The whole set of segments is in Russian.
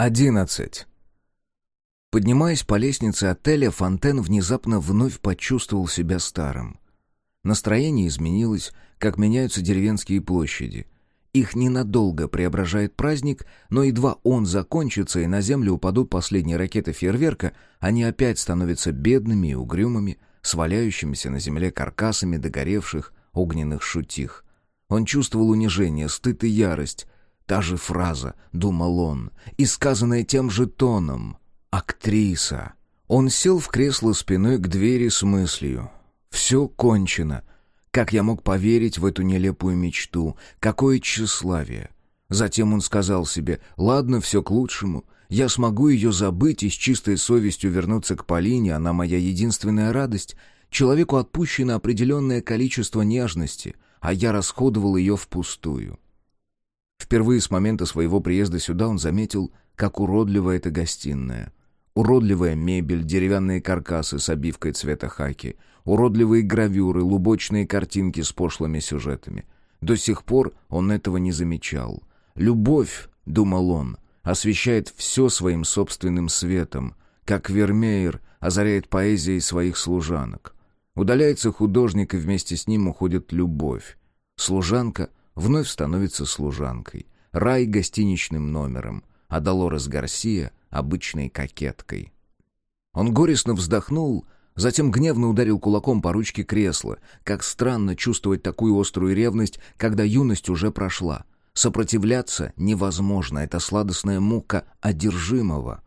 11. Поднимаясь по лестнице отеля, Фонтен внезапно вновь почувствовал себя старым. Настроение изменилось, как меняются деревенские площади. Их ненадолго преображает праздник, но едва он закончится и на землю упадут последние ракеты фейерверка, они опять становятся бедными и угрюмыми, сваляющимися на земле каркасами догоревших огненных шутих. Он чувствовал унижение, стыд и ярость, Та же фраза, думал он, и сказанная тем же тоном. «Актриса». Он сел в кресло спиной к двери с мыслью. «Все кончено. Как я мог поверить в эту нелепую мечту? Какое тщеславие!» Затем он сказал себе «Ладно, все к лучшему. Я смогу ее забыть и с чистой совестью вернуться к Полине, она моя единственная радость. Человеку отпущено определенное количество нежности, а я расходовал ее впустую». Впервые с момента своего приезда сюда он заметил, как уродлива эта гостиная. Уродливая мебель, деревянные каркасы с обивкой цвета хаки, уродливые гравюры, лубочные картинки с пошлыми сюжетами. До сих пор он этого не замечал. «Любовь», — думал он, — освещает все своим собственным светом, как Вермеер озаряет поэзией своих служанок. Удаляется художник, и вместе с ним уходит любовь. Служанка вновь становится служанкой, Рай — гостиничным номером, а Долорес Гарсия — обычной кокеткой. Он горестно вздохнул, затем гневно ударил кулаком по ручке кресла. Как странно чувствовать такую острую ревность, когда юность уже прошла. Сопротивляться невозможно, это сладостная мука одержимого.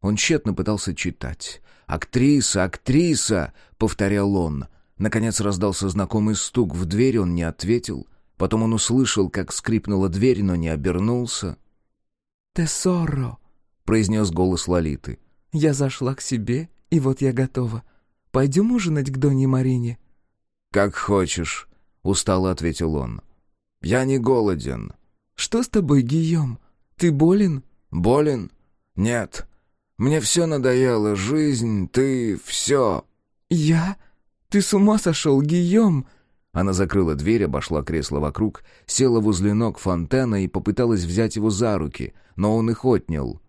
Он тщетно пытался читать. «Актриса, актриса!» — повторял он. Наконец раздался знакомый стук в дверь, он не ответил — Потом он услышал, как скрипнула дверь, но не обернулся. «Тессоро!» — произнес голос Лолиты. «Я зашла к себе, и вот я готова. Пойдем ужинать к Доне Марине?» «Как хочешь», — устало ответил он. «Я не голоден». «Что с тобой, Гийом? Ты болен?» «Болен? Нет. Мне все надоело. Жизнь, ты, все». «Я? Ты с ума сошел, Гийом?» Она закрыла дверь, обошла кресло вокруг, села возле ног Фонтена и попыталась взять его за руки, но он их отнял.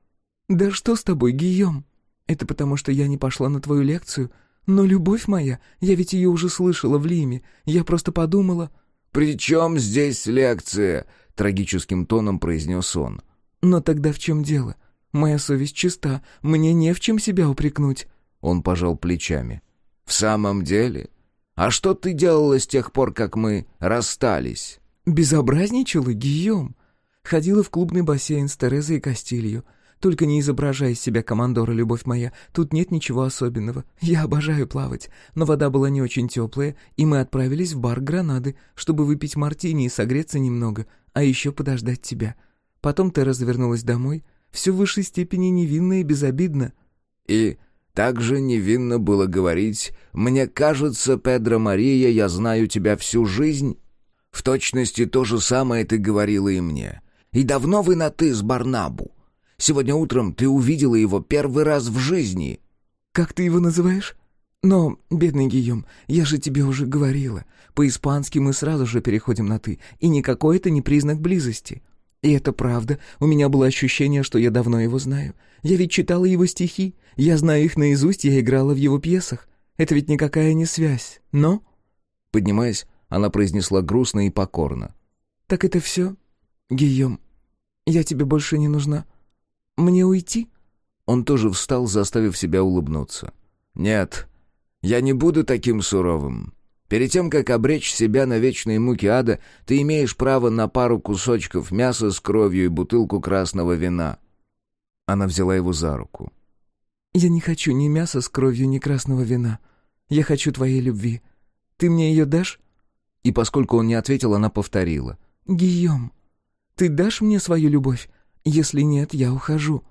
«Да что с тобой, Гийом? Это потому, что я не пошла на твою лекцию? Но, любовь моя, я ведь ее уже слышала в Лиме. Я просто подумала...» «При чем здесь лекция?» — трагическим тоном произнес он. «Но тогда в чем дело? Моя совесть чиста, мне не в чем себя упрекнуть». Он пожал плечами. «В самом деле...» А что ты делала с тех пор, как мы расстались?» «Безобразничала, Гийом. Ходила в клубный бассейн с Терезой и Кастилью. Только не изображай из себя командора, любовь моя. Тут нет ничего особенного. Я обожаю плавать. Но вода была не очень теплая, и мы отправились в бар Гранады, чтобы выпить мартини и согреться немного, а еще подождать тебя. Потом ты развернулась домой. Все в высшей степени невинно и безобидно». «И так же невинно было говорить «Мне кажется, Педро Мария, я знаю тебя всю жизнь». В точности то же самое ты говорила и мне. И давно вы на «ты» с Барнабу? Сегодня утром ты увидела его первый раз в жизни. Как ты его называешь? Но, бедный Гийом, я же тебе уже говорила. По-испански мы сразу же переходим на «ты», и никакой это не признак близости. И это правда, у меня было ощущение, что я давно его знаю. Я ведь читала его стихи, я знаю их наизусть, я играла в его пьесах. Это ведь никакая не связь, но...» Поднимаясь, она произнесла грустно и покорно. «Так это все? Гийом, я тебе больше не нужна. Мне уйти?» Он тоже встал, заставив себя улыбнуться. «Нет, я не буду таким суровым. Перед тем, как обречь себя на вечные муки ада, ты имеешь право на пару кусочков мяса с кровью и бутылку красного вина». Она взяла его за руку. «Я не хочу ни мяса с кровью, ни красного вина. Я хочу твоей любви. Ты мне ее дашь?» И поскольку он не ответил, она повторила. «Гийом, ты дашь мне свою любовь? Если нет, я ухожу».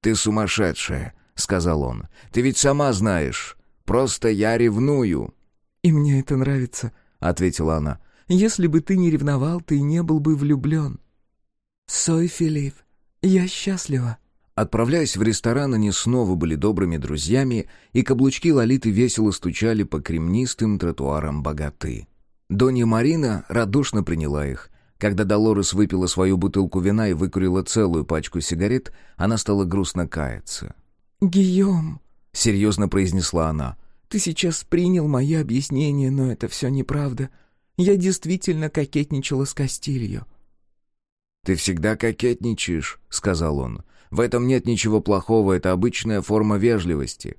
«Ты сумасшедшая», — сказал он. «Ты ведь сама знаешь. Просто я ревную». «И мне это нравится», — ответила она. «Если бы ты не ревновал, ты не был бы влюблен». «Сой, Филипп, я счастлива». Отправляясь в ресторан, они снова были добрыми друзьями, и каблучки Лолиты весело стучали по кремнистым тротуарам богаты. Донья Марина радушно приняла их. Когда Долорес выпила свою бутылку вина и выкурила целую пачку сигарет, она стала грустно каяться. «Гийом», — серьезно произнесла она, — «ты сейчас принял мои объяснения, но это все неправда. Я действительно кокетничала с Кастильо». «Ты всегда кокетничаешь», — сказал он. «В этом нет ничего плохого, это обычная форма вежливости».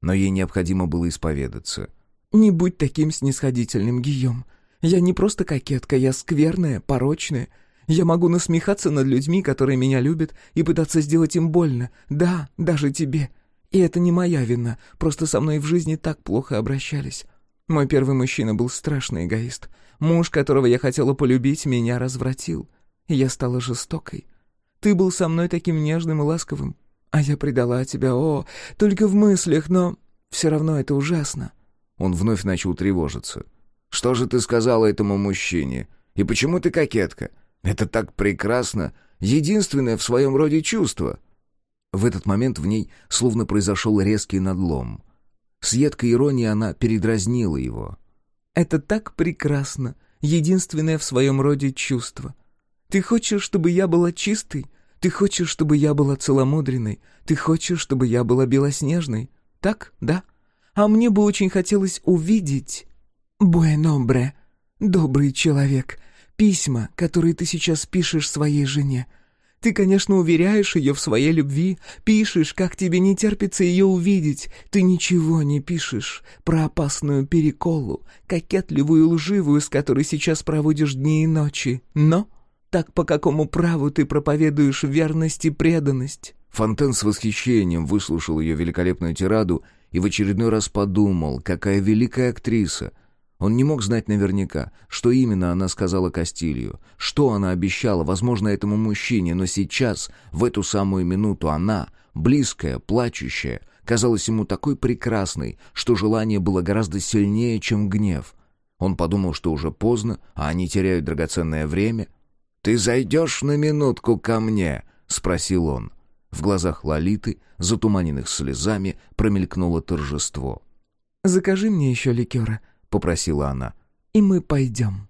Но ей необходимо было исповедаться. «Не будь таким снисходительным, Гийом. Я не просто кокетка, я скверная, порочная. Я могу насмехаться над людьми, которые меня любят, и пытаться сделать им больно. Да, даже тебе. И это не моя вина, просто со мной в жизни так плохо обращались. Мой первый мужчина был страшный эгоист. Муж, которого я хотела полюбить, меня развратил. И я стала жестокой. Ты был со мной таким нежным и ласковым. А я предала тебя, о, только в мыслях, но все равно это ужасно. Он вновь начал тревожиться. Что же ты сказала этому мужчине? И почему ты кокетка? Это так прекрасно, единственное в своем роде чувство». В этот момент в ней словно произошел резкий надлом. С едкой иронией она передразнила его. «Это так прекрасно, единственное в своем роде чувство. Ты хочешь, чтобы я была чистой? Ты хочешь, чтобы я была целомудренной? Ты хочешь, чтобы я была белоснежной? Так, да? А мне бы очень хотелось увидеть «Буэномбре, добрый человек, письма, которые ты сейчас пишешь своей жене. Ты, конечно, уверяешь ее в своей любви, пишешь, как тебе не терпится ее увидеть. Ты ничего не пишешь про опасную переколу, кокетливую и лживую, с которой сейчас проводишь дни и ночи. Но так по какому праву ты проповедуешь верность и преданность?» Фонтен с восхищением выслушал ее великолепную тираду и в очередной раз подумал, какая великая актриса — он не мог знать наверняка, что именно она сказала Кастилью, что она обещала, возможно, этому мужчине, но сейчас, в эту самую минуту, она, близкая, плачущая, казалась ему такой прекрасной, что желание было гораздо сильнее, чем гнев. Он подумал, что уже поздно, а они теряют драгоценное время. «Ты зайдешь на минутку ко мне?» — спросил он. В глазах Лолиты, затуманенных слезами, промелькнуло торжество. «Закажи мне еще ликера», — попросила она. «И мы пойдем».